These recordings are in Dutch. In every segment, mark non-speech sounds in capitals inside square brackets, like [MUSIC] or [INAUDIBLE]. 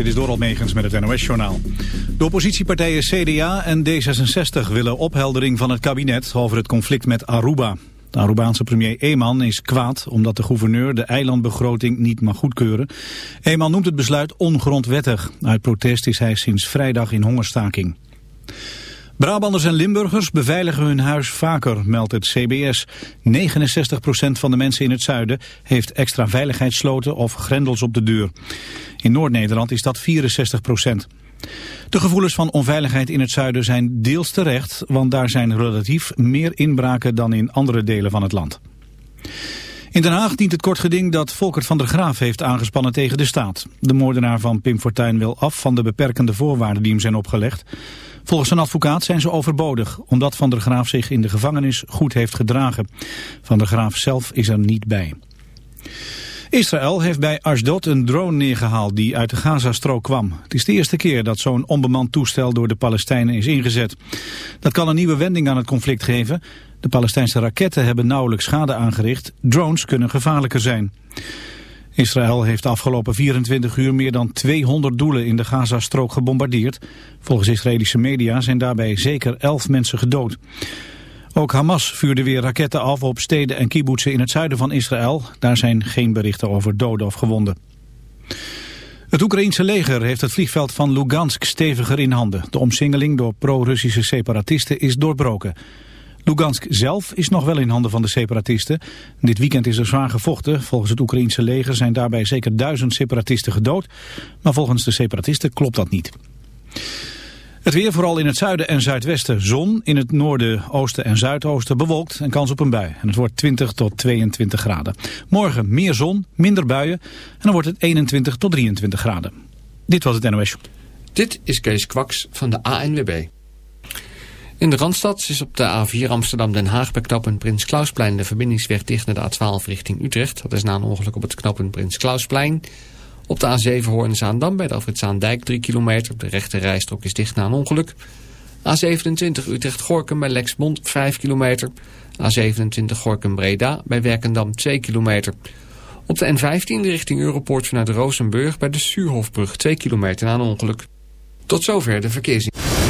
Dit is Doral Megens met het NOS-journaal. De oppositiepartijen CDA en D66 willen opheldering van het kabinet over het conflict met Aruba. De Arubaanse premier Eeman is kwaad omdat de gouverneur de eilandbegroting niet mag goedkeuren. Eeman noemt het besluit ongrondwettig. Uit protest is hij sinds vrijdag in hongerstaking. Brabanders en Limburgers beveiligen hun huis vaker, meldt het CBS. 69% van de mensen in het zuiden heeft extra veiligheidssloten of grendels op de deur. In Noord-Nederland is dat 64%. De gevoelens van onveiligheid in het zuiden zijn deels terecht, want daar zijn relatief meer inbraken dan in andere delen van het land. In Den Haag dient het kort geding dat Volkert van der Graaf heeft aangespannen tegen de staat. De moordenaar van Pim Fortuyn wil af van de beperkende voorwaarden die hem zijn opgelegd. Volgens een advocaat zijn ze overbodig, omdat Van der Graaf zich in de gevangenis goed heeft gedragen. Van der Graaf zelf is er niet bij. Israël heeft bij Ashdod een drone neergehaald die uit de Gazastrook kwam. Het is de eerste keer dat zo'n onbemand toestel door de Palestijnen is ingezet. Dat kan een nieuwe wending aan het conflict geven. De Palestijnse raketten hebben nauwelijks schade aangericht. Drones kunnen gevaarlijker zijn. Israël heeft de afgelopen 24 uur meer dan 200 doelen in de Gazastrook gebombardeerd. Volgens Israëlische media zijn daarbij zeker 11 mensen gedood. Ook Hamas vuurde weer raketten af op steden en kibbutzen in het zuiden van Israël. Daar zijn geen berichten over doden of gewonden. Het Oekraïense leger heeft het vliegveld van Lugansk steviger in handen. De omsingeling door pro-Russische separatisten is doorbroken. Lugansk zelf is nog wel in handen van de separatisten. Dit weekend is er zwaar gevochten. Volgens het Oekraïense leger zijn daarbij zeker duizend separatisten gedood. Maar volgens de separatisten klopt dat niet. Het weer vooral in het zuiden en zuidwesten zon. In het noorden, oosten en zuidoosten bewolkt en kans op een bui. En het wordt 20 tot 22 graden. Morgen meer zon, minder buien. En dan wordt het 21 tot 23 graden. Dit was het NOS. Dit is Kees Kwaks van de ANWB. In de Randstad is op de A4 Amsterdam-Den Haag bij knooppunt Prins de verbindingsweg dicht naar de A12 richting Utrecht. Dat is na een ongeluk op het knooppunt Prins Klausplein. Op de A7 Hoorn-Zaandam bij de Alfred 3 kilometer. De rechte rijstrook is dicht na een ongeluk. A27 Utrecht-Gorkum bij Lexmond 5 kilometer. A27 Gorkum-Breda bij Werkendam 2 kilometer. Op de N15 richting Europoort vanuit Rozenburg bij de Suurhofbrug 2 kilometer na een ongeluk. Tot zover de verkeersin.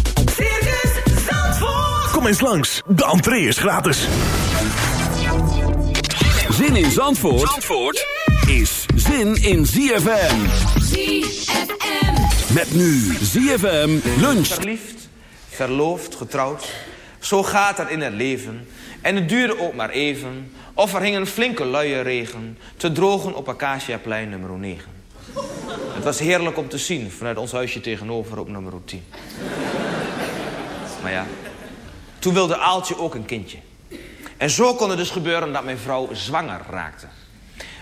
Kom eens langs, de entree is gratis. Zin in Zandvoort, Zandvoort is zin in ZFM. ZFM. Met nu ZFM lunch. Liefst Verloofd, getrouwd. Zo gaat het in het leven. En het duurde ook maar even. Of er hing een flinke luie regen. Te drogen op Acaciaplein nummer 9. Het was heerlijk om te zien vanuit ons huisje tegenover op nummer 10. Maar ja, toen wilde Aaltje ook een kindje. En zo kon het dus gebeuren dat mijn vrouw zwanger raakte.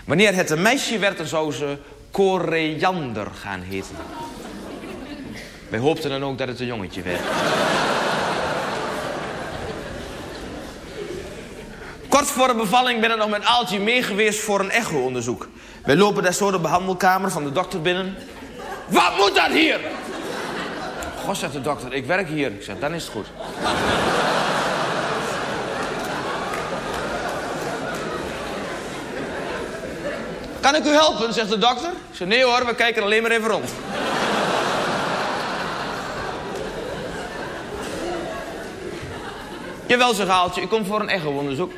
Wanneer het een meisje werd, dan zou ze Coriander gaan heten. Wij hoopten dan ook dat het een jongetje werd. Kort voor de bevalling ben ik nog met Aaltje mee geweest voor een echo-onderzoek. Wij lopen daar zo de behandelkamer van de dokter binnen. Wat moet dat hier? Goh, zegt de dokter, ik werk hier. Ik zeg, dan is het goed. Kan ik u helpen, zegt de dokter. Ik zeg, nee hoor, we kijken alleen maar even rond. Jawel, zegt Aaltje, ik kom voor een echo-onderzoek.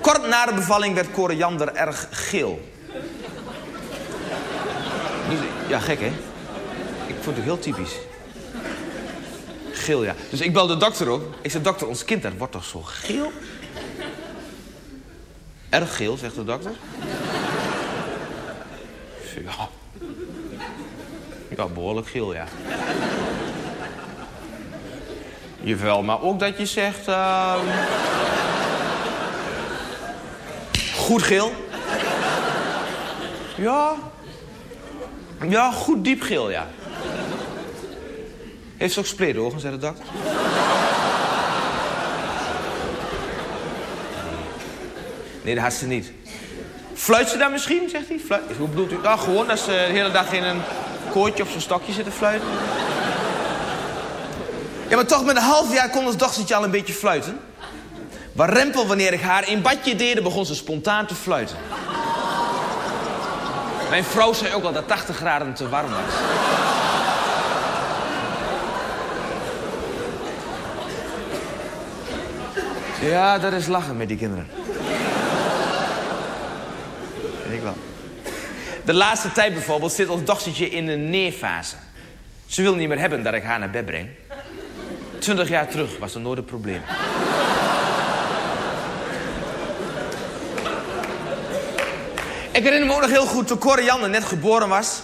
Kort na de bevalling werd koriander erg geel. Niet- Ja, gek hè? Ik vond het heel typisch. Geel, ja. Dus ik bel de dokter op. Ik zeg, dokter, ons kind dat wordt toch zo geel? Erg geel, zegt de dokter. Ja. Ja, behoorlijk geel, ja. Jawel, maar ook dat je zegt... ehm, Goed geel. Ja. Ja, goed diep geel, ja. Heeft ze ook spleedogen, zei de dokter. Nee, dat had ze niet. Fluit ze dan misschien, zegt hij. Fluit. Hoe bedoelt u? Nou, gewoon als ze de hele dag in een koortje of zo'n stokje zitten fluiten. Ja, maar toch met een half jaar kon ons dochtertje al een beetje fluiten. Waar Rempel, wanneer ik haar in badje deed, begon ze spontaan te fluiten. Mijn vrouw zei ook al dat 80 graden te warm was. Ja, dat is lachen met die kinderen. De laatste tijd bijvoorbeeld zit ons dochtertje in een neerfase. Ze wil niet meer hebben dat ik haar naar bed breng. Twintig jaar terug was er nooit een probleem. Ik herinner me ook nog heel goed, toen Corianne net geboren was...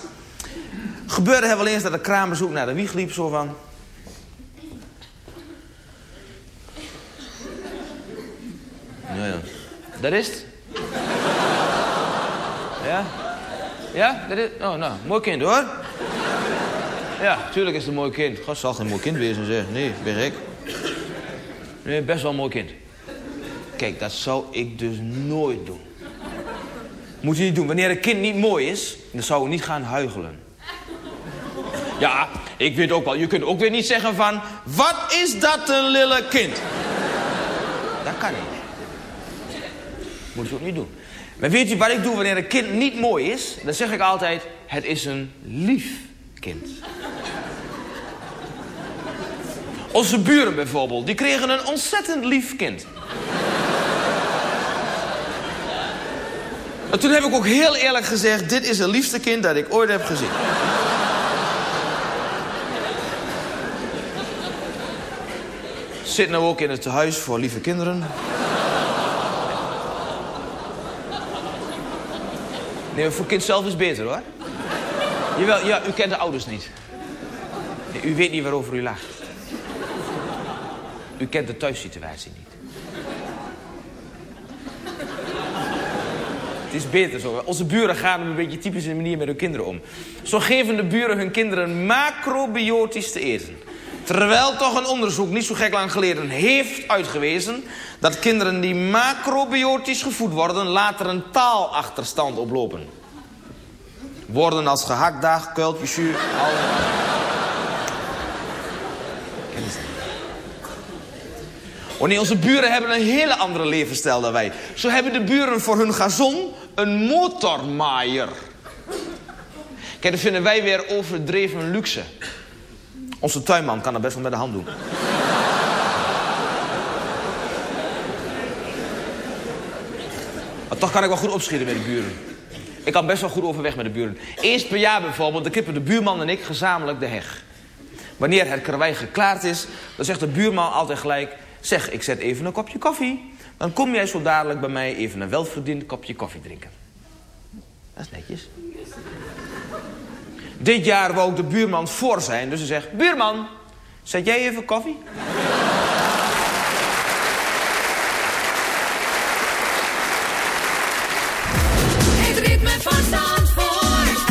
gebeurde het wel eens dat de kraambezoek naar de wieg liep, zo van... Ja. Dat is het. Ja? Ja, dat is Oh, nou, mooi kind, hoor. Ja, tuurlijk is het een mooi kind. God, zal geen mooi kind wezen, zeg. Nee, ben gek. Nee, best wel een mooi kind. Kijk, dat zou ik dus nooit doen. Moet je niet doen. Wanneer een kind niet mooi is, dan zou ik niet gaan huigelen. Ja, ik weet ook wel. Je kunt ook weer niet zeggen van... Wat is dat een lille kind? Dat kan niet. Moet je ook niet doen. Maar weet je wat ik doe wanneer een kind niet mooi is? Dan zeg ik altijd... Het is een lief kind. Onze buren bijvoorbeeld, die kregen een ontzettend lief kind. En toen heb ik ook heel eerlijk gezegd... dit is het liefste kind dat ik ooit heb gezien. Zit nou ook in het tehuis voor lieve kinderen. Nee, voor kind zelf is beter hoor. Jawel, ja, u kent de ouders niet. Nee, u weet niet waarover u lacht. U kent de thuissituatie niet. Het is beter zo. Onze buren gaan op een beetje typische manier met hun kinderen om. Zo geven de buren hun kinderen macrobiotisch te eten. Terwijl toch een onderzoek niet zo gek lang geleden heeft uitgewezen... dat kinderen die macrobiotisch gevoed worden... later een taalachterstand oplopen. Woorden als gehaktdag, kuiltje, zuur, al... Oh nee, onze buren hebben een hele andere levensstijl dan wij. Zo hebben de buren voor hun gazon een motormaaier. Kijk, dat vinden wij weer overdreven luxe. Onze tuinman kan dat best wel met de hand doen. Maar toch kan ik wel goed opschieten met de buren. Ik kan best wel goed overweg met de buren. Eens per jaar bijvoorbeeld, kippen de buurman en ik gezamenlijk de heg. Wanneer het karwei geklaard is, dan zegt de buurman altijd gelijk... Zeg, ik zet even een kopje koffie. Dan kom jij zo dadelijk bij mij even een welverdiend kopje koffie drinken. Dat is netjes. Dit jaar wou de buurman voor zijn, dus ze zegt... Buurman, zet jij even koffie? Het ritme van Zandvoort.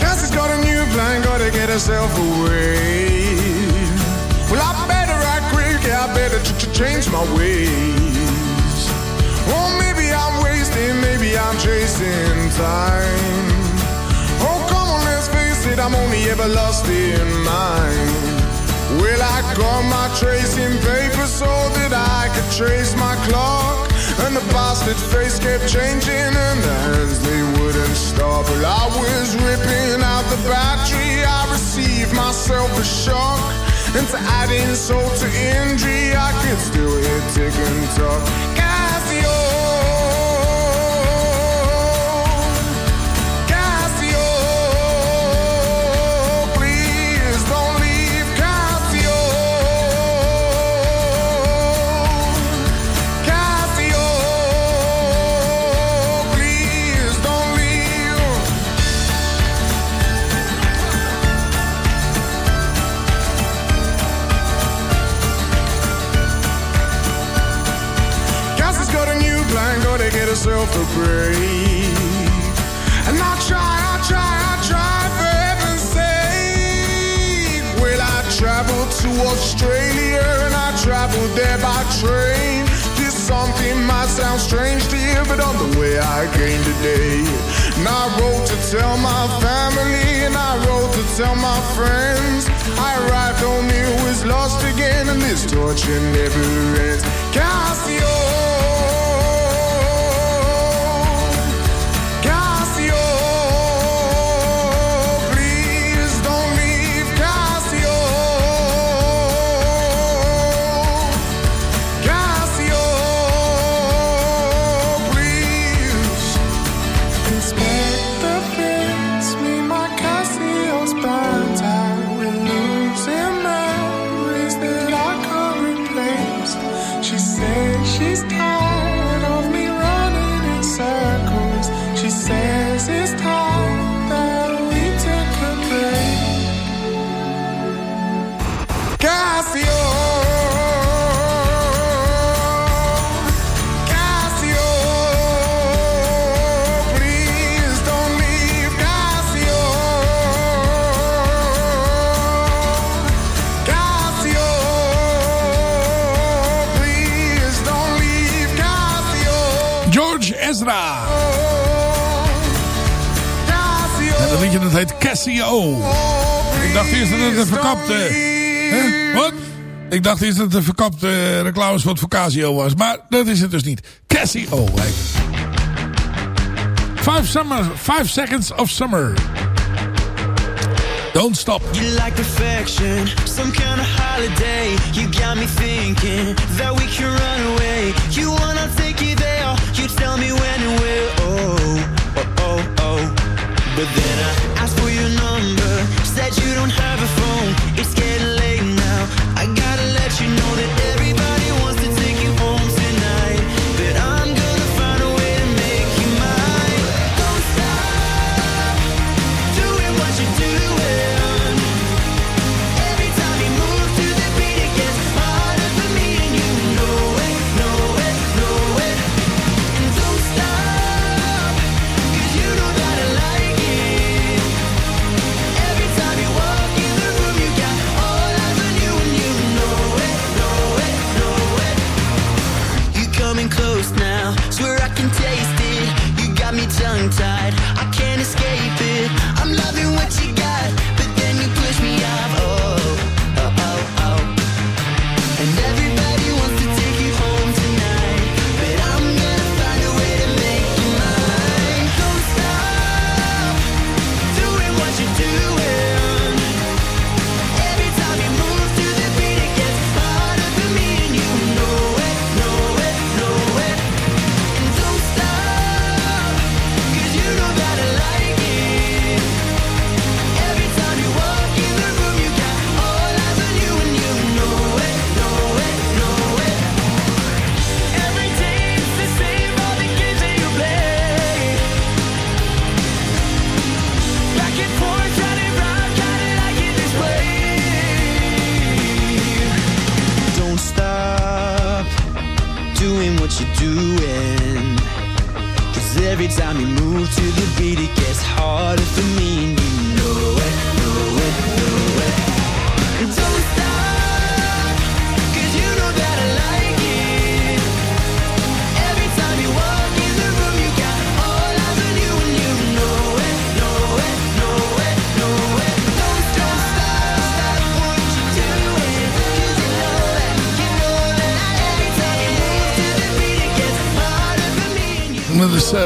Cassie's got a new plan, gotta get herself away. Change my ways. Or maybe I'm wasting, maybe I'm chasing time. Oh, come on, let's face it, I'm only ever lost in mine. Well, I got my tracing paper so that I could trace my clock. And the bastard face kept changing, and the hands they wouldn't stop. Well, I was ripping out the battery, I received myself a shock. And to add insult to injury, I can still hear tick and talk. Tell my family and I wrote to tell my friends. I arrived home, it was lost again, and this torture never ends. Cassio. Ezra. Cassio. En dat liedje dat heet Casio. Ik dacht eerst dat het een verkapte... Wat? Ik dacht eerst dat het een verkapte reclamespot voor Casio was. Maar dat is het dus niet. Het. Five, summer, five seconds of summer. Don't stop. You like perfection, some kind of holiday. You got me thinking that we can run away. You wanna take you there, you tell me when and where. Oh, oh, oh, oh. But then I asked for your number, said you don't have a phone. It's getting late now. I gotta let you know that everybody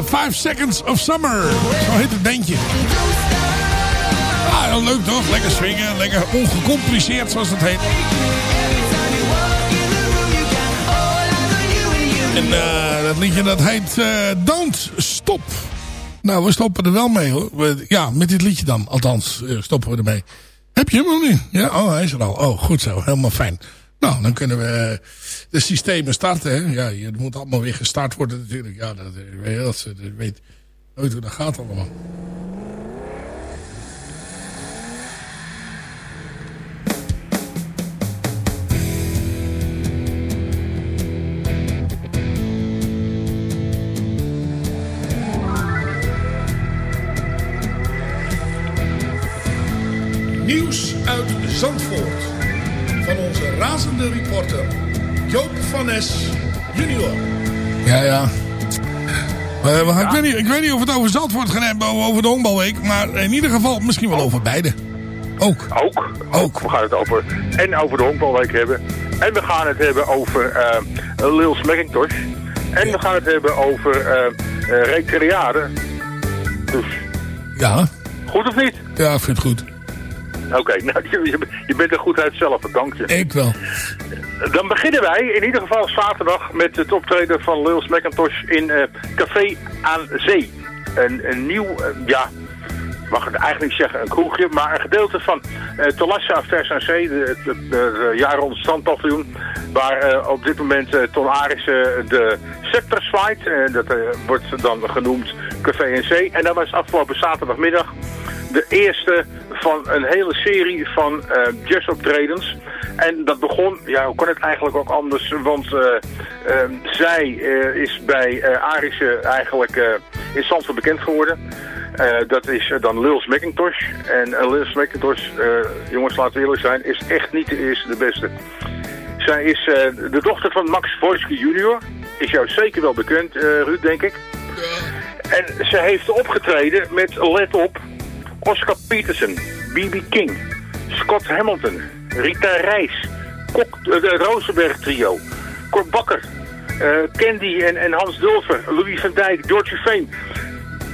Five Seconds of Summer. Zo heet het bandje. Ah, heel leuk toch? Lekker swingen, lekker ongecompliceerd zoals het heet. En eh, dat liedje dat heet eh, Don't Stop. Nou, we stoppen er wel mee hoor. Ja, met dit liedje dan. Althans, eh, stoppen we ermee. Heb je hem nog niet? Ja, oh, hij is er al. Oh, goed zo. Helemaal fijn. Nou, dan kunnen we de systemen starten. Hè? Ja, je moet allemaal weer gestart worden natuurlijk. Ja, dat, eh, weet, dat, dat weet nooit hoe dat gaat allemaal. Nieuws uit Zandvoort. Van onze razende reporter Joop van Nes junior. Ja, ja. Eh, Ik, weet niet, ik weet niet of het over Zandvoort gaan hebben of over de honkbalweek. Maar in ieder geval misschien wel over beide. Ook. Ook. Ook. We gaan het over en over de honkbalweek hebben. En we gaan het hebben over eh Lils McIntosh. En we gaan het hebben over eh eh, recreade. Dus Ja. goed of niet? Ja, ik vind het goed. [LAUGHS] Oké, nou je, bent er goed uit zelf, dank je. Ik wel. Dan beginnen wij in ieder geval zaterdag met het optreden van Lils McIntosh in eh, Café aan Zee. Een, een nieuw, eh, ja, ik mag het eigenlijk niet zeggen een kroegje, maar een gedeelte van eh Thalassa Vers aan Zee, de- het, rond strandpaviljoen, waar op dit moment eh Ton de scepter zwaait. Eh, dat wordt dan genoemd Café aan Zee. En dat was afgelopen zaterdagmiddag de eerste van een hele serie van eh jazzoptredens. En dat begon, ja, hoe kan het eigenlijk ook anders? Want eh, eh, zij eh, is bij Arische eigenlijk in Zandvoort bekend geworden. Dat is dan Lils McIntosh. En Lils McIntosh, jongens laten we eerlijk zijn, is echt niet de eerste, de beste. Zij is de dochter van Max Wojcicki junior. Is jou zeker wel bekend, Ruud, denk ik. En ze heeft opgetreden met, let op, Oscar Peterson, B.B. King, Scott Hamilton, Rita Reis, Kok, eh, het Rosenberg trio, Cor Bakker, eh, Candy en, en Hans Dulfer, Louis van Dijk, George Veen,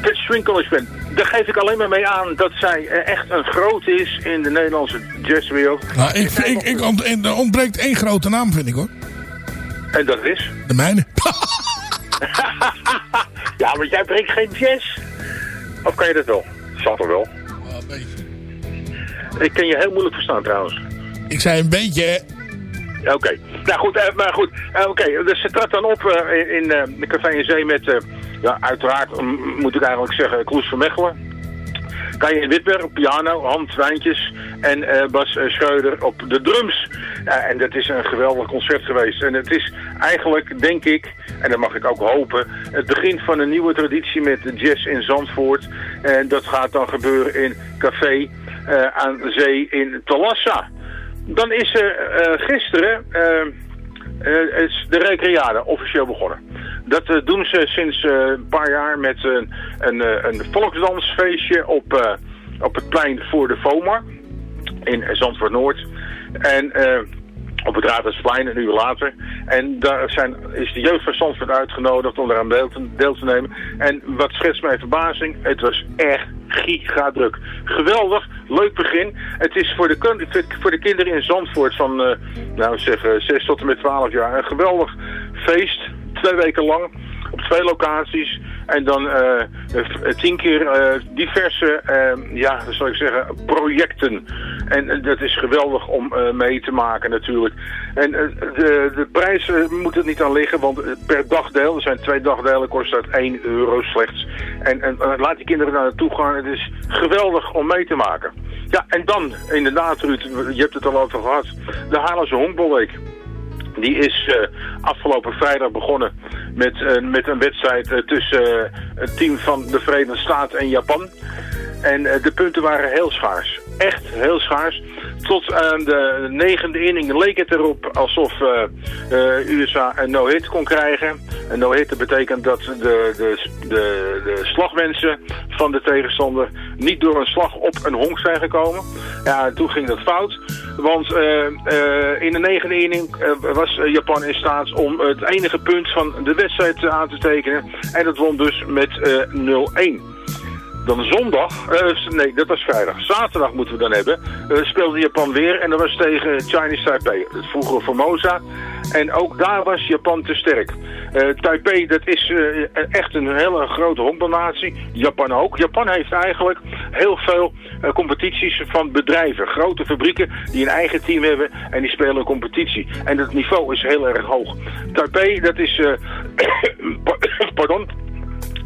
Ted Swinkel Band. Daar geef ik alleen maar mee aan dat zij eh, echt een groot is in de Nederlandse jazzwereld. Nou, ik, ik, ik ont- er ontbreekt één grote naam, vind ik hoor. En dat is? De mijne. [LAUGHS] [LAUGHS] ja, maar jij brengt geen jazz. Of kan je dat wel? Zal toch wel? Ik kan je heel moeilijk verstaan trouwens. Ik zei een beetje, hè. Oké. Nou goed, eh, maar goed. eh, Oké, dus ze trad dan op eh, in, in de Café en Zee met, ja, uiteraard moet ik eigenlijk zeggen, Kloes van Mechelen. Kaje Witberg op piano, Hans Wijntjes en Bas Schreuder op de drums. En dat is een geweldig concert geweest. En het is eigenlijk, denk ik, en dat mag ik ook hopen, het begin van een nieuwe traditie met jazz in Zandvoort. En dat gaat dan gebeuren in Café eh, aan de Zee in Talassa. Dan is er eh, gisteren eh, is de recreade officieel begonnen. Dat doen ze sinds een paar jaar met een, een, een volksdansfeestje op, op het plein voor de FOMA in Zandvoort Noord. En op het Raadhuisplein een uur later. En daar zijn, is de jeugd van Zandvoort uitgenodigd om eraan deel te, deel te nemen. En wat schetst mijn verbazing, het was echt gigadruk. Geweldig, leuk begin. Het is voor de, voor de kinderen in Zandvoort van, eh, nou zeg, eh, 6 tot en met 12 jaar een geweldig feest. Twee weken lang op twee locaties. En dan eh, eh, tien keer eh, diverse, eh, ja, zou ik zeggen, projecten. En dat is geweldig om mee te maken natuurlijk. En de, de prijs moet er niet aan liggen, want per dagdeel, er zijn twee dagdelen, kost dat 1 euro slechts. En, en laat die kinderen daar naartoe gaan. Het is geweldig om mee te maken. Ja, en dan, inderdaad Ruud, je hebt het al over gehad, de Haarlemse Honkbalweek. Die is eh, afgelopen vrijdag begonnen met, eh, met een wedstrijd eh, tussen het team van de Verenigde Staten en Japan. En de punten waren heel schaars. Echt heel schaars. Tot aan de negende inning leek het erop alsof eh, eh, USA een no-hit kon krijgen. Een no-hit betekent dat de, de, de, de slagmensen van de tegenstander niet door een slag op een honk zijn gekomen. Ja, toen ging dat fout. Want eh, in de negende inning was Japan in staat om het enige punt van de wedstrijd aan te tekenen. En dat won dus met eh 0-1. Dan zondag, eh, nee, dat was vrijdag. Zaterdag moeten we dan hebben. eh, speelde Japan weer en dat was tegen Chinese Taipei, het vroegere Formosa. En ook daar was Japan te sterk. Eh, Taipei, dat is echt een hele grote honkbalnatie. Japan ook. Japan heeft eigenlijk heel veel competities van bedrijven. Grote fabrieken die een eigen team hebben en die spelen een competitie. En het niveau is heel erg hoog. Taipei, dat is... eh, [COUGHS]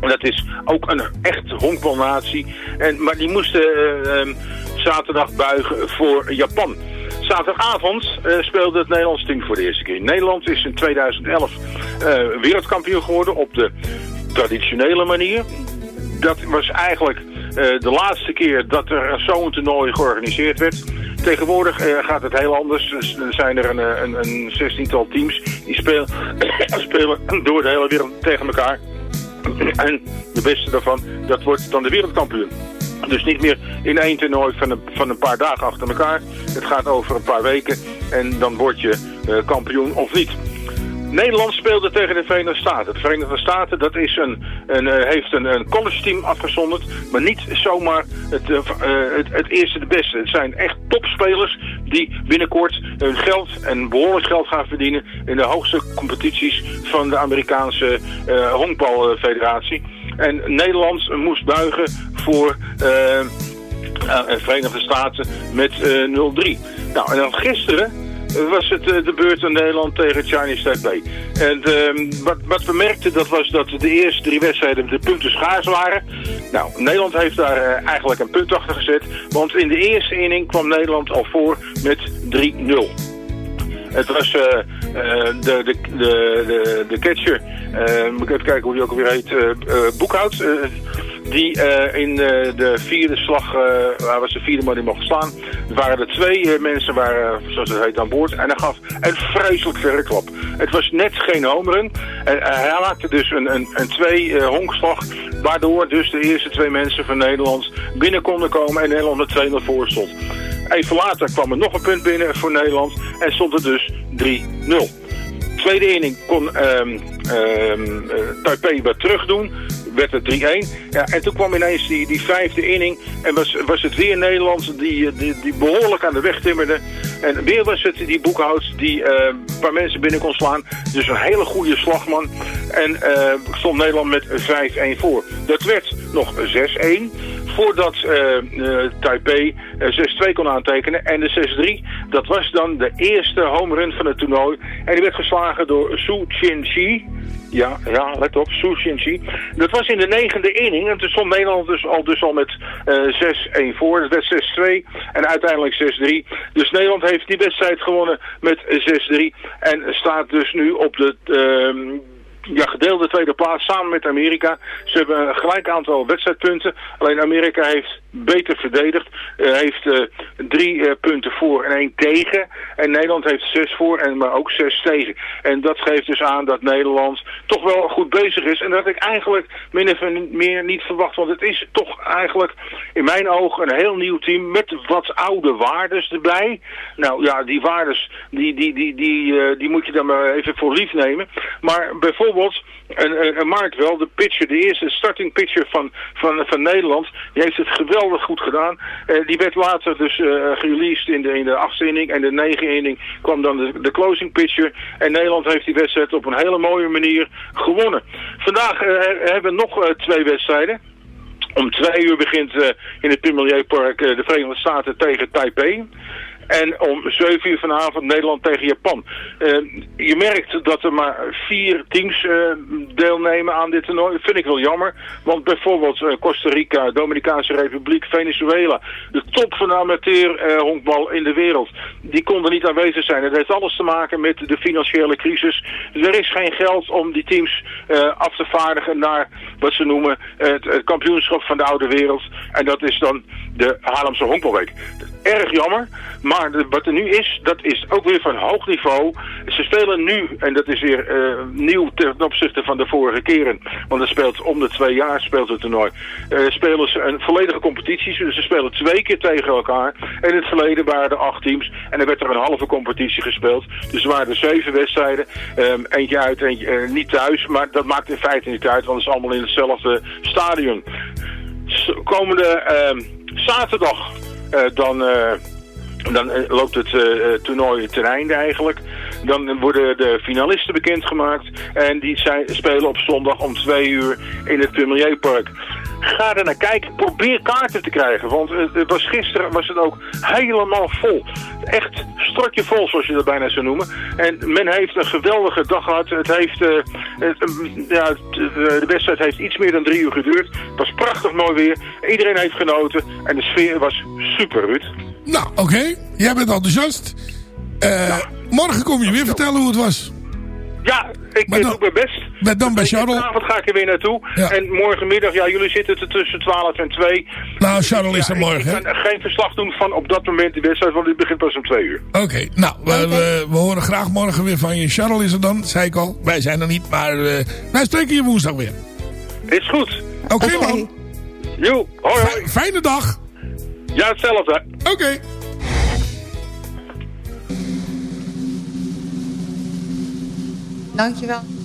pardon, dat is ook een echt honkbalnatie. En, maar die moesten eh, ehm, zaterdag buigen voor Japan. Zaterdagavond eh, speelde het Nederlands team voor de eerste keer. Nederland is in 2011 eh, wereldkampioen geworden op de traditionele manier. Dat was eigenlijk de laatste keer dat er zo'n toernooi georganiseerd werd. Tegenwoordig gaat het heel anders. Dus Er zijn er een, een, een zestiental teams die [COUGHS] spelen door de hele wereld tegen elkaar. En de beste daarvan, dat wordt dan de wereldkampioen. Dus niet meer in één toernooi van een, van een paar dagen achter elkaar. Het gaat over een paar weken en dan word je eh, kampioen of niet. Nederland speelde tegen de Verenigde Staten. De Verenigde Staten dat is een, een, eh, heeft een, een college team afgezonderd, maar niet zomaar het, eh, eh, het, het eerste de beste. Het zijn echt topspelers die binnenkort hun geld en behoorlijk geld gaan verdienen in de hoogste competities van de Amerikaanse eh honkbalfederatie. En Nederland moest buigen voor eh, Verenigde Staten met eh 0-3. Nou, en dan gisteren was het eh, de beurt aan Nederland tegen Chinese Taipei. En ehm, wat, wat we merkten, dat was dat de eerste drie wedstrijden de punten schaars waren. Nou, Nederland heeft daar eh, eigenlijk een punt achter gezet. Want in de eerste inning kwam Nederland al voor met 3-0. Het was eh, de, de, de, de, catcher, moet ik even kijken hoe die ook alweer heet, Boekhout. Die eh, in eh, de vierde slag, eh waar was de vierde man die mocht slaan, waren er twee mensen, waren, zoals het heet, aan boord. En hij gaf een vreselijk verre klap. Het was net geen home run. En, hij maakte dus een, een, een twee honkslag, waardoor dus de eerste twee mensen van Nederland binnen konden komen en Nederland met 2-0 voor stond. Even later kwam er nog een punt binnen voor Nederland en stond er dus 3-0. Tweede inning kon ehm ehm eh, Taipei wat terug doen. Werd het 3-1. Ja, en toen kwam ineens die, die vijfde inning. En was, was het weer Nederland die, eh, die, die behoorlijk aan de weg timmerde. En weer was het die boekhoud die eh, een paar mensen binnen kon slaan. Dus een hele goede slagman. En eh, stond Nederland met 5-1 voor. Dat werd nog 6-1 voordat eh, eh, Taipei eh, 6-2 kon aantekenen. En de 6-3, dat was dan de eerste home run van het toernooi. En die werd geslagen door Su Chin-chi. Ja, ja, let op, Su Chin-chi. Dat was in de negende inning. En toen stond Nederland dus al, dus al met eh 6-1 voor. Het werd 6-2 en uiteindelijk 6-3. Dus Nederland heeft die wedstrijd gewonnen met 6-3. En staat dus nu op de... ehm, ja, gedeelde tweede plaats samen met Amerika. Ze hebben een gelijk aantal wedstrijdpunten. Alleen Amerika heeft beter verdedigd. eh, heeft eh, drie eh, punten voor en één tegen. En Nederland heeft zes voor, en maar ook zes tegen. En dat geeft dus aan dat Nederland toch wel goed bezig is. En dat ik eigenlijk min of meer niet verwacht. Want het is toch eigenlijk in mijn ogen een heel nieuw team met wat oude waardes erbij. Nou ja, die waardes die, die, die, die, die moet je dan maar even voor lief nemen. Maar bijvoorbeeld een, een, een Mark wel, de pitcher, de eerste starting pitcher van, van, van Nederland, die heeft het geweldig goed gedaan. Eh, die werd later dus gereleased in de, in de achtste inning en de negen inning kwam dan de, de closing pitcher. En Nederland heeft die wedstrijd op een hele mooie manier gewonnen. Vandaag eh, hebben we nog twee wedstrijden. Om twee uur begint in het Pimelieu Park de Verenigde Staten tegen Taipei. En om 7 uur vanavond Nederland tegen Japan. Eh, je merkt dat er maar vier teams eh, deelnemen aan dit toernooi. Dat vind ik wel jammer. Want bijvoorbeeld eh, Costa Rica, Dominicaanse Republiek, Venezuela. De top van amateur eh, honkbal in de wereld. Die konden niet aanwezig zijn. Het heeft alles te maken met de financiële crisis. Er is geen geld om die teams eh, af te vaardigen naar wat ze noemen het, het kampioenschap van de oude wereld. En dat is dan de Haarlemse Honkbalweek. Erg jammer, maar wat er nu is, dat is ook weer van hoog niveau. Ze spelen nu, en dat is weer eh, nieuw ten opzichte van de vorige keren, want er speelt om de twee jaar speelt het toernooi, eh, spelen ze een volledige competitie. Dus ze spelen twee keer tegen elkaar. En in het verleden waren er acht teams en er werd er een halve competitie gespeeld. Dus er waren er zeven wedstrijden, ehm, eentje uit, eentje eh, niet thuis, maar dat maakt in feite niet uit, want het is allemaal in hetzelfde stadion. S- komende ehm, zaterdag dan, eh, dan eh, loopt het eh, eh, toernooi ten einde eigenlijk. Dan worden de finalisten bekendgemaakt. En die zijn, spelen op zondag om twee uur in het Pumilierpark. Ga er naar kijken. Probeer kaarten te krijgen. Want het, was gisteren was het ook helemaal vol. Echt strotje vol, zoals je dat bijna zou noemen. En men heeft een geweldige dag gehad. Het heeft, mm, ja, de wedstrijd heeft iets meer dan drie uur geduurd. Het was prachtig mooi weer. Iedereen heeft genoten. En de sfeer was super, Ruud. Nou, oké. Jij bent enthousiast. Eh, Morgen kom je weer vertellen hoe het was. Ja, ik Maar doe dan- mijn best. Met dan bij Charles. Vanavond ga ik er weer naartoe. Ja. En morgenmiddag, ja, jullie zitten er tussen 12 en 2. Nou, Charles is er morgen? Ik kan geen verslag doen van op dat moment die wedstrijd, want die begint pas om 2 uur. Oké, nou, we, we, we horen graag morgen weer van je. Charles is er dan, zei ik al. Wij zijn er niet, maar eh, wij spreken je woensdag weer. Is goed. Oké, man. Jo, hoi hoi. Fijne dag. Ja, hetzelfde. Oké. Dankjewel.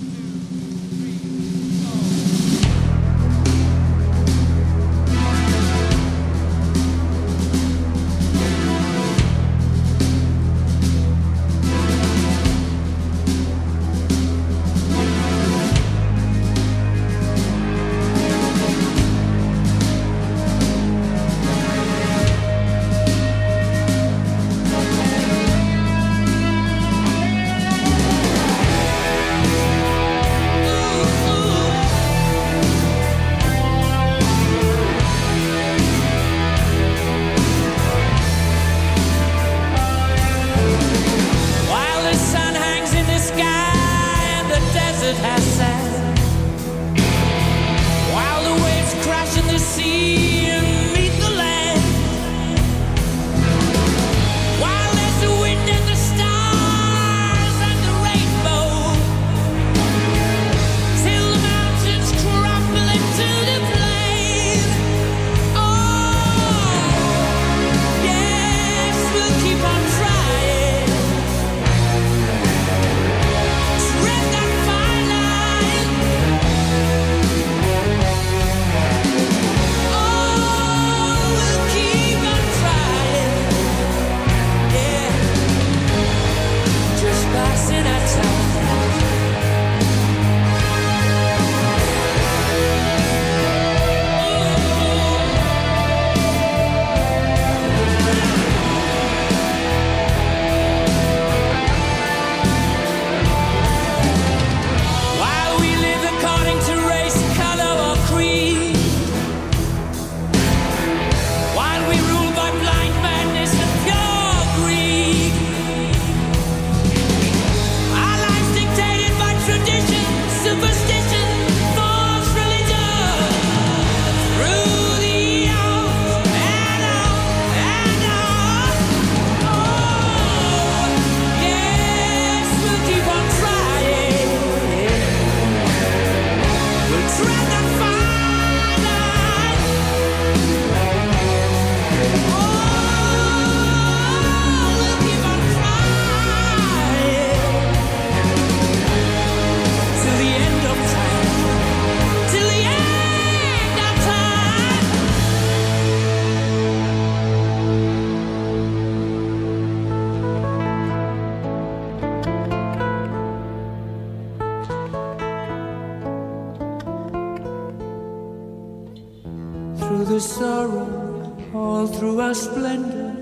Through the sorrow, all through our splendor,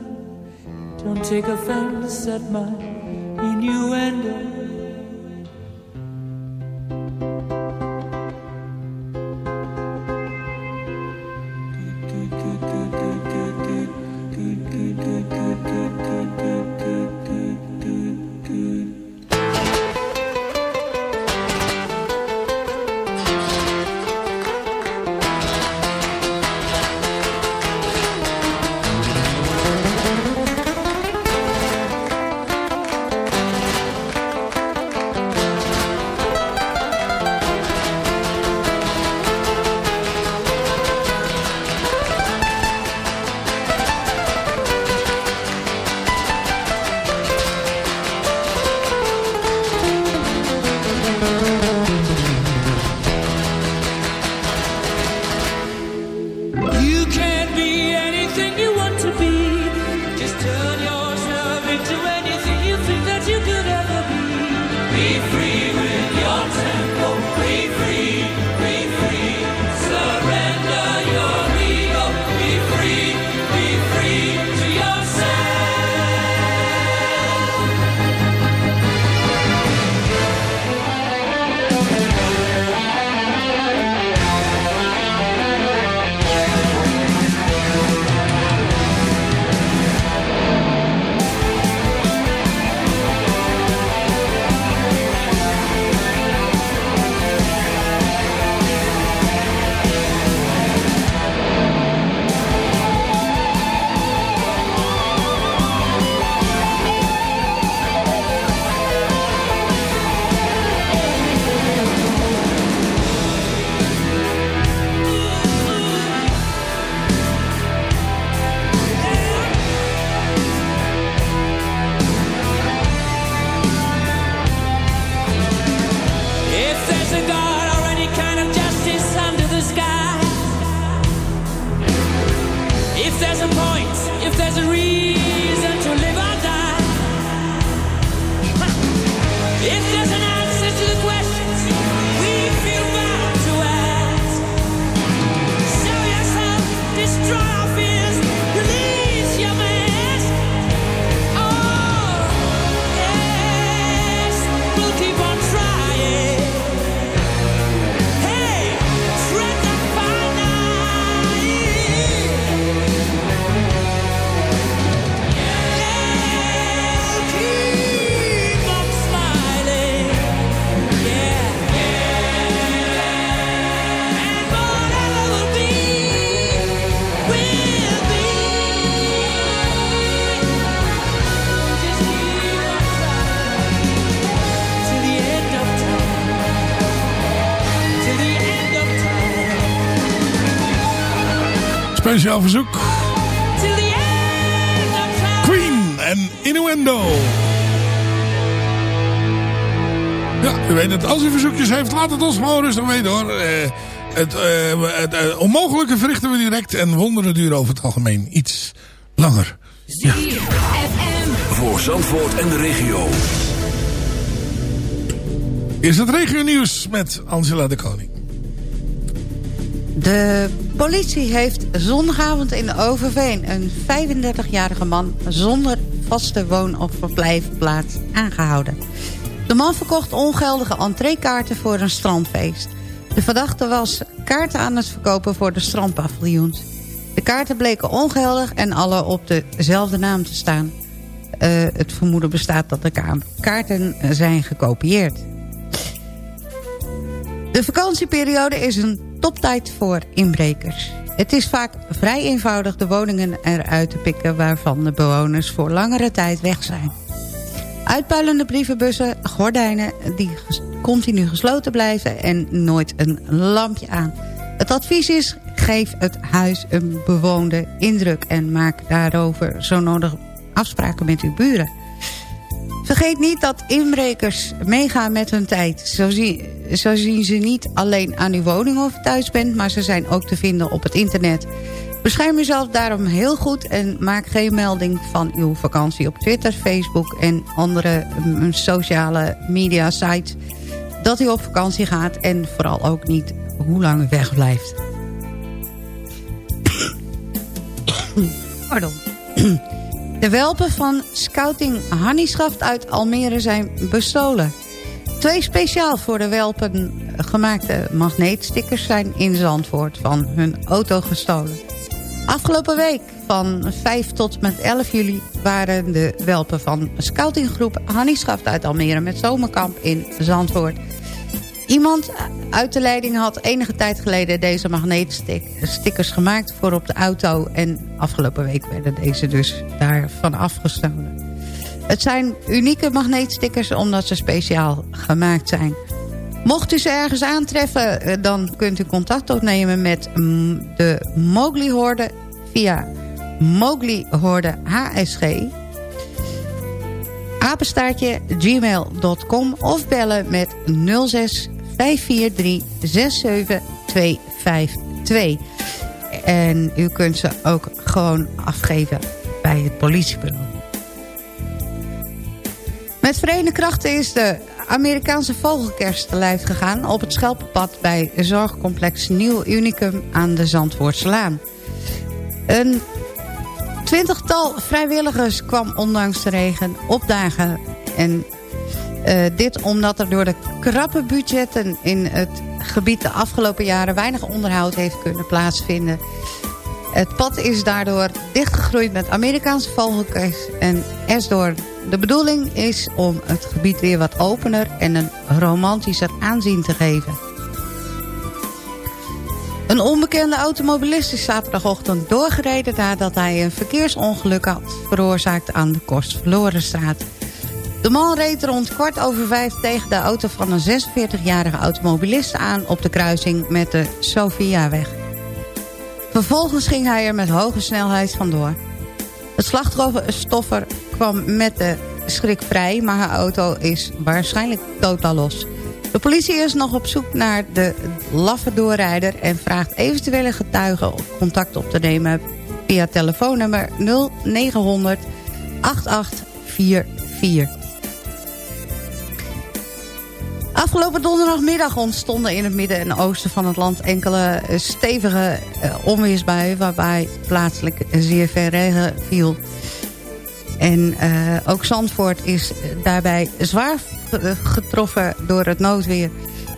Don't take offense at my innuendo. Speciaal verzoek. Queen en Innuendo. Ja, u weet het. Als u verzoekjes heeft, laat het ons gewoon rustig weten hoor. Eh, het, eh, het eh, onmogelijke verrichten we direct. En wonderen duren over het algemeen iets langer. Ja. Voor Zandvoort en de regio. Is het regio nieuws met Angela de Koning. De politie heeft zondagavond in Overveen... een 35-jarige man zonder vaste woon- of verblijfplaats aangehouden. De man verkocht ongeldige entreekaarten voor een strandfeest. De verdachte was kaarten aan het verkopen voor de strandpaviljoens. De kaarten bleken ongeldig en alle op dezelfde naam te staan. Eh, het vermoeden bestaat dat de ka- kaarten zijn gekopieerd. De vakantieperiode is een toptijd voor inbrekers. Het is vaak vrij eenvoudig de woningen eruit te pikken... waarvan de bewoners voor langere tijd weg zijn. Uitpuilende brievenbussen, gordijnen die continu gesloten blijven... en nooit een lampje aan. Het advies is, geef het huis een bewoonde indruk... en maak daarover zo nodig afspraken met uw buren. Vergeet niet dat inbrekers meegaan met hun tijd. Zo, zie, zo zien ze niet alleen aan uw woning of thuis bent... maar ze zijn ook te vinden op het internet. Bescherm jezelf daarom heel goed en maak geen melding van uw vakantie op Twitter, Facebook... en andere mm, sociale media sites dat u op vakantie gaat... en vooral ook niet hoe lang u wegblijft. Pardon. [COUGHS] De welpen van Scouting Hannieschaft uit Almere zijn bestolen. Twee speciaal voor de welpen gemaakte magneetstickers zijn in Zandvoort van hun auto gestolen. Afgelopen week van 5 tot met 11 juli waren de welpen van scoutinggroep Hannieschaft uit Almere met zomerkamp in Zandvoort. Iemand uit de leiding had enige tijd geleden deze magneetstickers gemaakt voor op de auto. En afgelopen week werden deze dus daarvan afgestolen. Het zijn unieke magneetstickers omdat ze speciaal gemaakt zijn. Mocht u ze ergens aantreffen, eh, dan kunt u contact opnemen met de Mowgli Horde via Mowgli HSG apenstaartje gmail.com of bellen met 06 543 67252. En u kunt ze ook gewoon afgeven bij het politiebureau. Met verenigde krachten is de Amerikaanse vogelkers te lijf gegaan... op het Schelpenpad bij zorgcomplex Nieuw Unicum aan de Zandvoortslaan. Een twintigtal vrijwilligers kwam ondanks de regen opdagen... en uh, dit omdat er door de krappe budgetten in het gebied de afgelopen jaren weinig onderhoud heeft kunnen plaatsvinden. Het pad is daardoor dichtgegroeid met Amerikaanse vogelkers en esdoorn. De bedoeling is om het gebied weer wat opener en een romantischer aanzien te geven. Een onbekende automobilist is zaterdagochtend doorgereden... nadat hij een verkeersongeluk had veroorzaakt aan de Kostverlorenstraat. De man reed rond kwart over vijf tegen de auto van een 46-jarige automobilist aan... op de kruising met de Sofiaweg. Vervolgens ging hij er met hoge snelheid vandoor. Het slachtoffer kwam met de schrik vrij, maar haar auto is waarschijnlijk totaal los. De politie is nog op zoek naar de laffe doorrijder... en vraagt eventuele getuigen contact op te nemen via telefoonnummer 0900 8844. Afgelopen donderdagmiddag ontstonden in het midden en oosten van het land enkele eh, stevige uh, onweersbuien... waarbij plaatselijk zeer veel regen viel. En uh, ook Zandvoort is daarbij zwaar getroffen door het noodweer.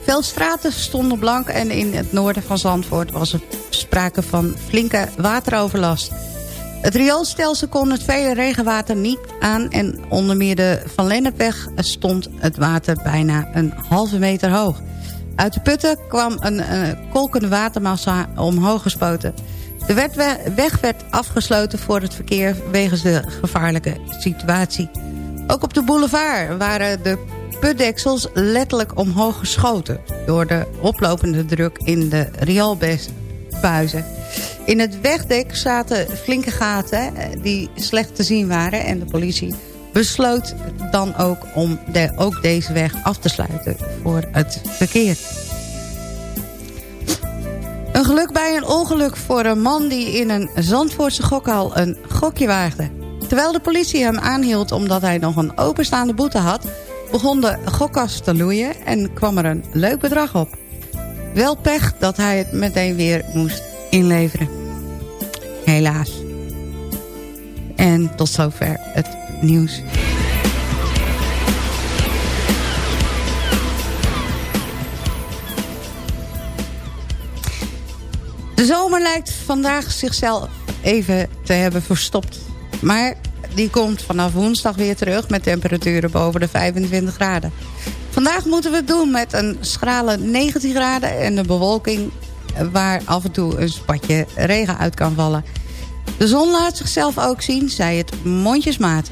Veel straten stonden blank en in het noorden van Zandvoort was er sprake van flinke wateroverlast. Het rioolstelsel kon het vele regenwater niet aan... en onder meer de Van Lennepweg stond het water bijna een halve meter hoog. Uit de putten kwam een, een kolkende watermassa omhoog gespoten. De weg werd afgesloten voor het verkeer wegens de gevaarlijke situatie. Ook op de boulevard waren de putdeksels letterlijk omhoog geschoten... door de oplopende druk in de rioolbuizen. In het wegdek zaten flinke gaten eh, die slecht te zien waren. En de politie besloot dan ook om ook deze weg af te sluiten voor het verkeer. Een geluk bij een ongeluk voor een man die in een Zandvoortse gokhal een gokje waagde. Terwijl de politie hem aanhield omdat hij nog een openstaande boete had... begon de gokkast te loeien en kwam er een leuk bedrag op. Wel pech dat hij het meteen weer moest inleveren. Helaas. En tot zover het nieuws. De zomer lijkt vandaag zichzelf even te hebben verstopt. Maar die komt vanaf woensdag weer terug met temperaturen boven de 25 graden. Vandaag moeten we het doen met een schrale 19 graden en de bewolking waar af en toe een spatje regen uit kan vallen. De zon laat zichzelf ook zien, zei het mondjesmaat.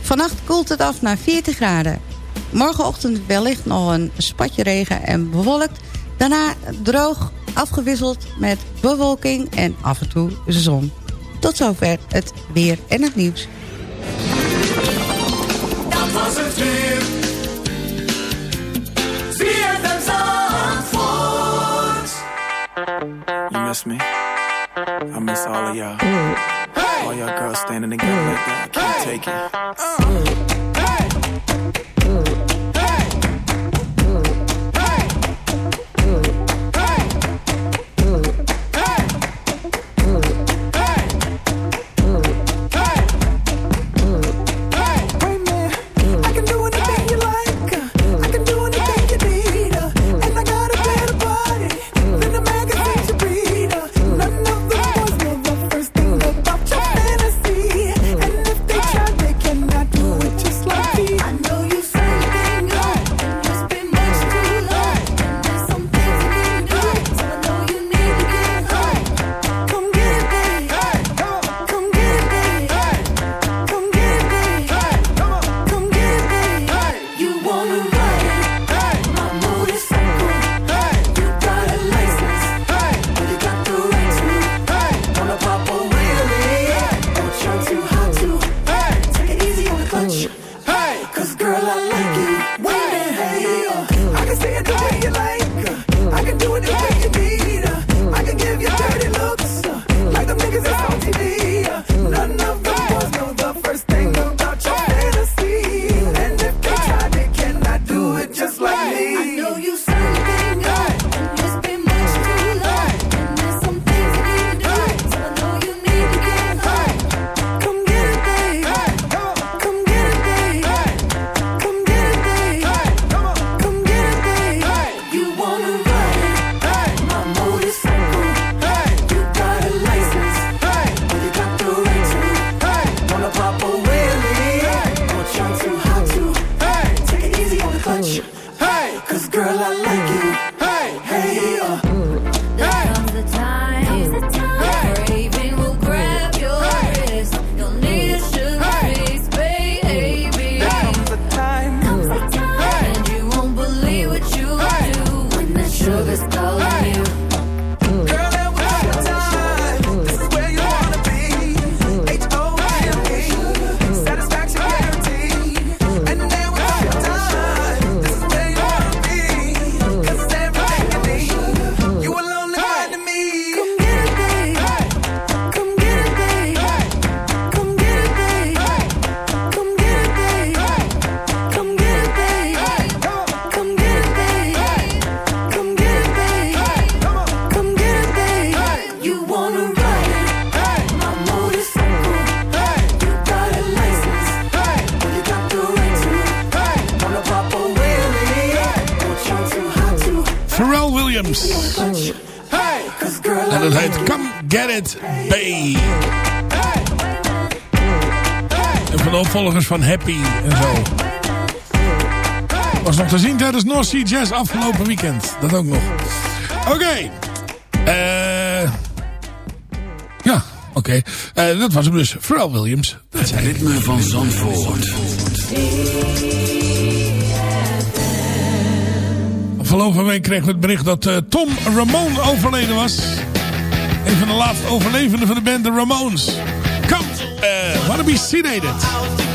Vannacht koelt het af naar 40 graden. Morgenochtend wellicht nog een spatje regen en bewolkt. Daarna droog, afgewisseld met bewolking en af en toe zon. Tot zover het weer en het nieuws. Dat was het weer. Me? I miss all of y'all. All y'all girls standing together like that. I can't take it. Jazz afgelopen weekend. Dat ook nog. Oké. Okay. Ja, oké. Eh, dat was hem dus. Vooral Williams. Het ritme ik. van Zandvoort. Afgelopen week kregen we het bericht dat eh, Tom Ramone overleden was. Een van de laatste overlevenden van de band de Ramones. Come, uh, wanna be sedated.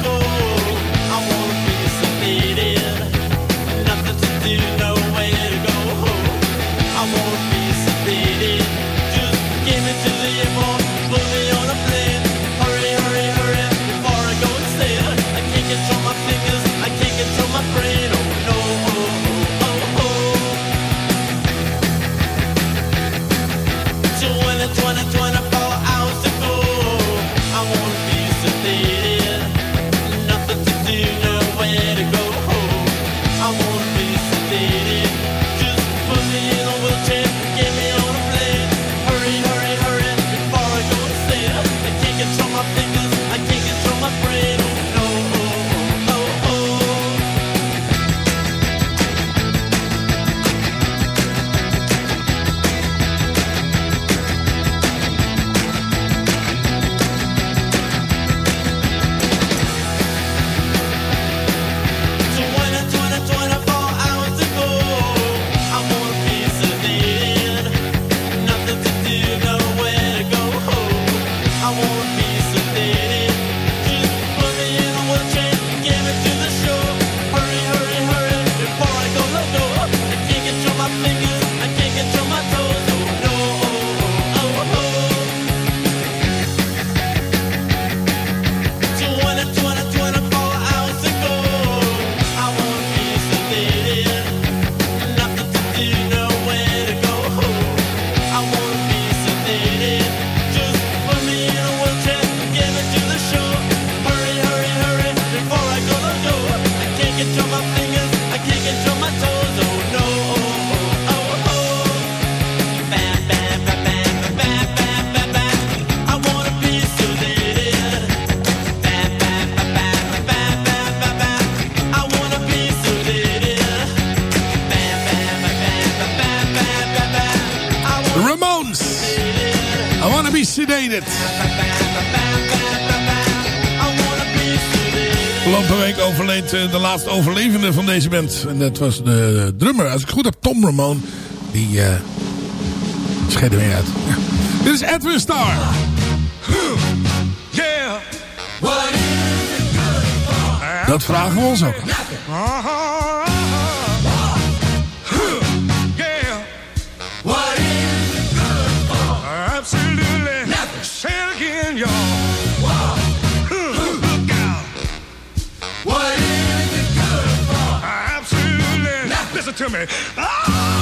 Laatste overlevende van deze band. En dat was de drummer. Als ik goed heb, Tom Ramon Die eh, uh, scheidde weer uit. Dit is Edwin Starr. Yeah. Dat vragen we ons ook. to me. Ah!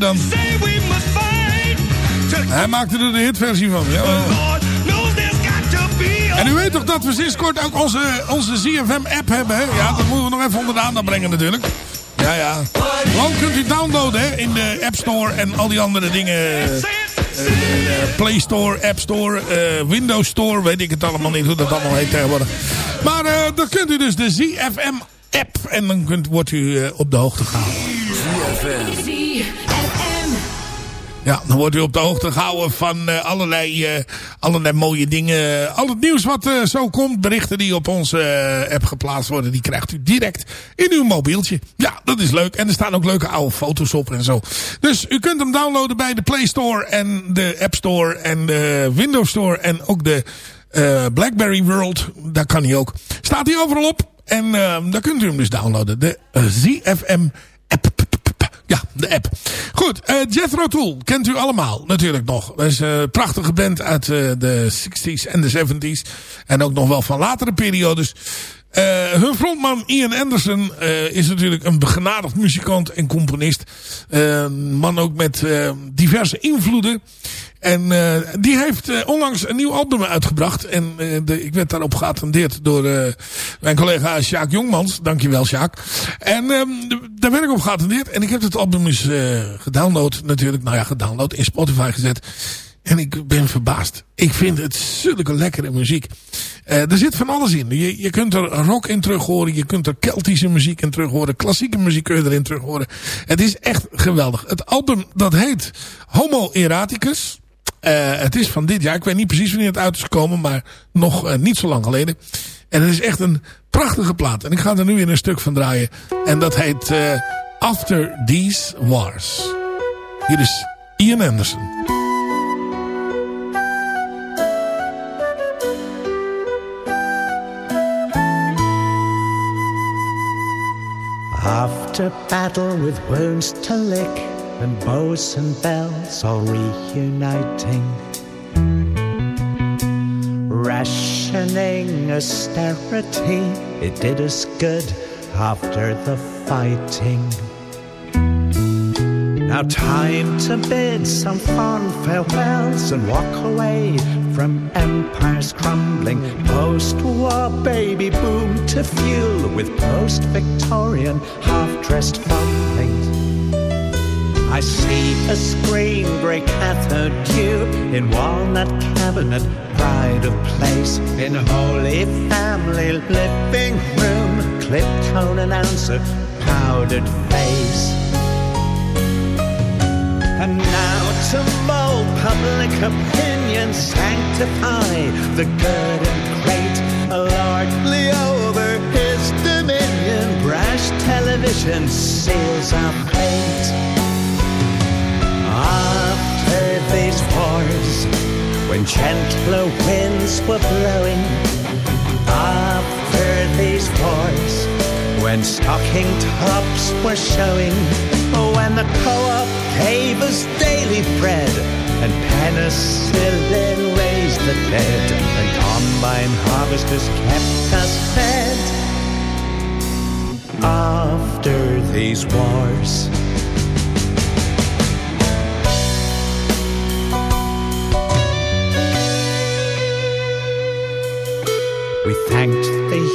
Dan. Hij maakte er de hitversie van. Ja. En u weet toch dat we sinds kort ook onze, onze ZFM-app hebben, hè? Ja, dat moeten we nog even onder de aandacht brengen natuurlijk. Ja, ja. Gewoon kunt u downloaden, hè? In de App Store en al die andere dingen. eh, eh, Play Store, App Store, eh, Windows Store. Weet ik het allemaal niet hoe dat allemaal heet tegenwoordig. Maar eh, dan kunt u dus de ZFM-app. En dan kunt, wordt u op de hoogte gehouden. Ja, dan wordt u op de hoogte gehouden van eh, allerlei, eh, allerlei mooie dingen. Al het nieuws wat eh, zo komt, berichten die op onze app geplaatst worden, die krijgt u direct in uw mobieltje. Ja, dat is leuk. En er staan ook leuke oude foto's op en zo. Dus u kunt hem downloaden bij de Play Store en de App Store en de Windows Store en ook de Blackberry World. Daar kan hij ook. Staat hij overal op. En dan kunt u hem dus downloaden. De ZFM ja, de app. Goed, eh Jethro Tull kent u allemaal natuurlijk nog. Dat is een prachtige band uit eh, de 60s en de 70s. En ook nog wel van latere periodes. Eh, hun frontman Ian Anderson eh, is natuurlijk een begenadigd muzikant en componist. Eh, man ook met eh, diverse invloeden. En eh, die heeft eh, onlangs een nieuw album uitgebracht. En eh, de, ik werd daarop geattendeerd door mijn collega Sjaak Jongmans. Dankjewel Sjaak. En ehm, d- daar ben ik op geattendeerd. En ik heb het album eens gedownload natuurlijk. Nou ja, gedownload in Spotify gezet. En ik ben verbaasd. Ik vind het zulke lekkere muziek. Er zit van alles in. Je, je kunt er rock in terug horen. Je kunt er Keltische muziek in terug horen. Klassieke muziek kun je erin terug horen. Het is echt geweldig. Het album dat heet Homo Eroticus. Eh, het is van dit jaar. Ik weet niet precies wanneer het uit is gekomen. Maar nog eh, niet zo lang geleden. En het is echt een prachtige plaat. En ik ga er nu in een stuk van draaien. En dat heet eh, After These Wars. Hier is Ian Anderson. After battle with wounds to lick and bows and bells all reuniting, rationing austerity, it did us good after the fighting. Now time to bid some fond farewells and walk away from empires crumbling. Post-war baby boom to fuel with post-Victorian half-dressed fumblings. I see a screen grey cathode tube in walnut cabinet, pride of place in holy family living room, clip tone announcer, powdered face. And now to mold public opinion, sanctify the good and great, lordly over his dominion. Brash television seals our fate. After these wars, when gentler winds were blowing, after these wars, when stocking tops were showing, when the co-op gave us daily bread, and penicillin raised the dead, and combine harvesters kept us fed. After these wars.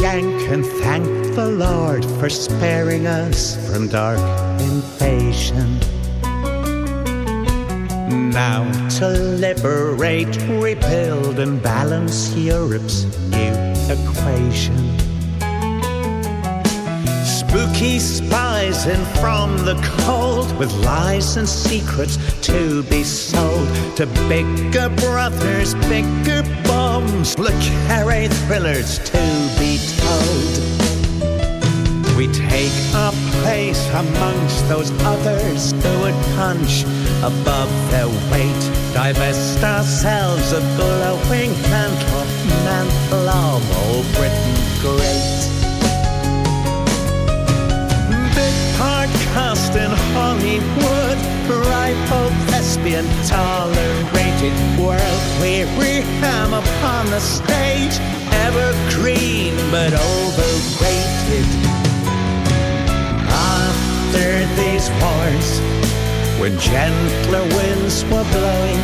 Yank and thank the Lord for sparing us from dark invasion. Now to liberate, rebuild, and balance Europe's new equation. Spooky spies in from the cold with lies and secrets to be sold to bigger brothers, bigger bombs, Le Carre thrillers to told. We take our place amongst those others who would punch above their weight. Divest ourselves of glowing mantle, mantle of all Britain great. Big part cast in Hollywood, rival thespian tolerated world. We reham upon the stage evergreen but overrated. After these wars, when gentler winds were blowing,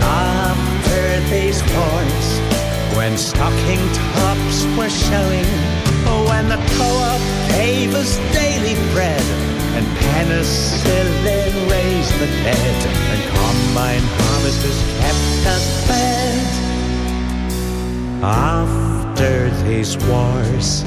after these wars, when stocking tops were showing, when the co-op gave us daily bread, and penicillin raised the dead, and combine harvesters kept us fed. After these wars,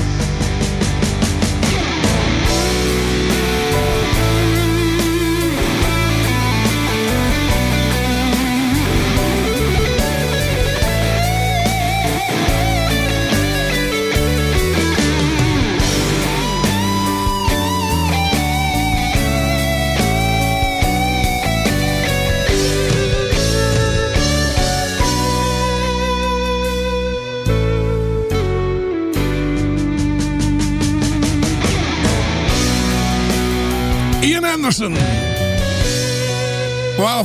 Anderson.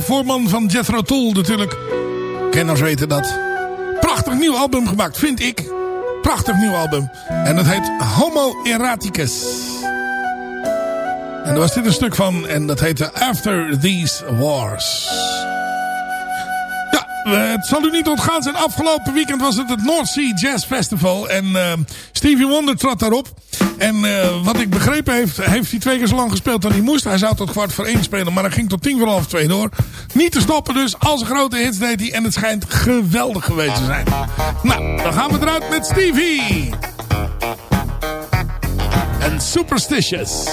Voorman van Jethro Tull natuurlijk. Kenners weten dat. Prachtig nieuw album gemaakt, vind ik. Prachtig nieuw album. En dat heet Homo Eraticus. En daar was dit een stuk van. En dat heette After These Wars. Ja, eh, het zal u niet ontgaan zijn. Afgelopen weekend was het het North Sea Jazz Festival. En eh, Stevie Wonder trad daarop. En eh, wat ik begrepen heeft, heeft hij twee keer zo lang gespeeld dan hij moest. Hij zou tot kwart voor één spelen, maar hij ging tot tien voor half twee door. Niet te stoppen dus, als een grote hits deed hij. En het schijnt geweldig geweest te zijn. Nou, dan gaan we eruit met Stevie. En Superstitious.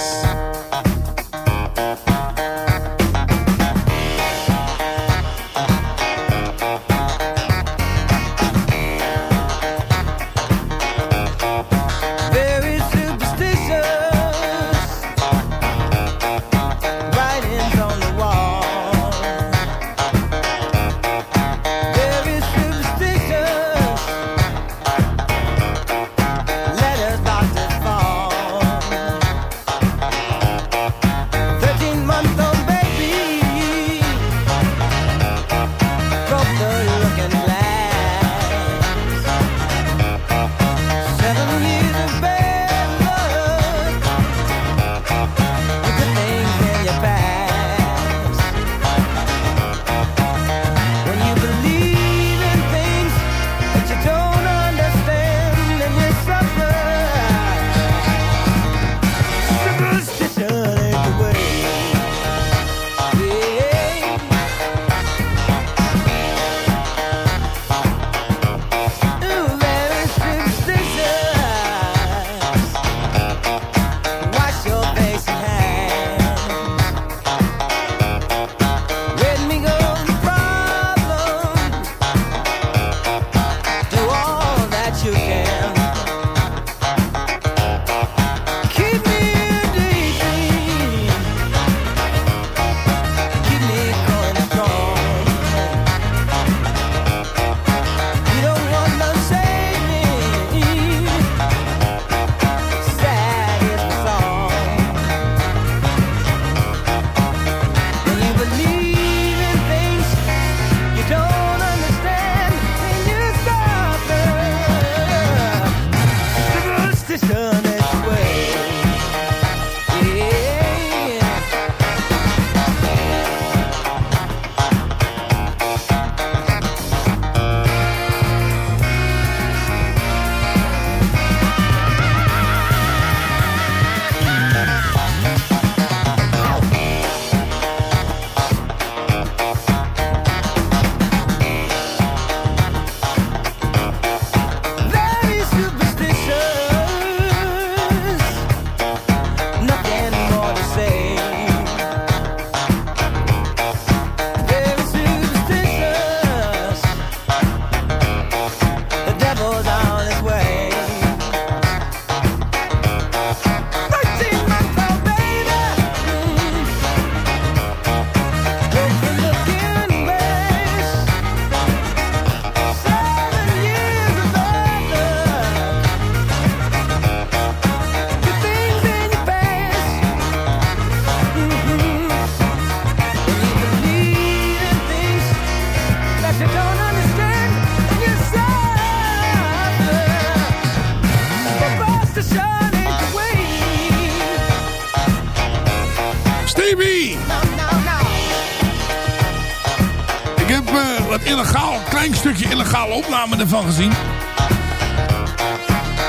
Klein stukje illegale opname ervan gezien.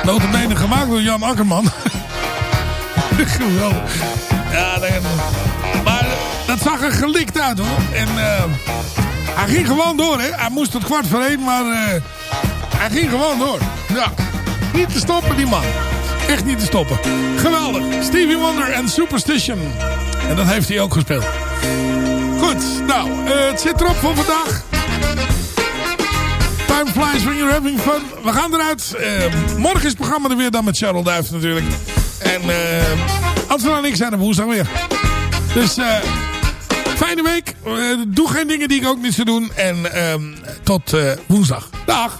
Notabene gemaakt door Jan Akkerman. [LAUGHS] Geweldig. Ja, dat, maar dat zag er gelikt uit hoor. En eh, hij ging gewoon door hè. Hij moest tot kwart voor één, maar eh, hij ging gewoon door. Ja, niet te stoppen die man. Echt niet te stoppen. Geweldig. Stevie Wonder en Superstition. En dat heeft hij ook gespeeld. Goed, nou, eh, het zit erop voor vandaag. Time flies when you're having fun. We gaan eruit. Eh, morgen is het programma er weer dan met Cheryl Duif natuurlijk. En uh, Amsterdam en ik zijn er woensdag weer. Dus eh fijne week. Eh, doe geen dingen die ik ook niet zou doen. En ehm, tot eh, woensdag. Dag.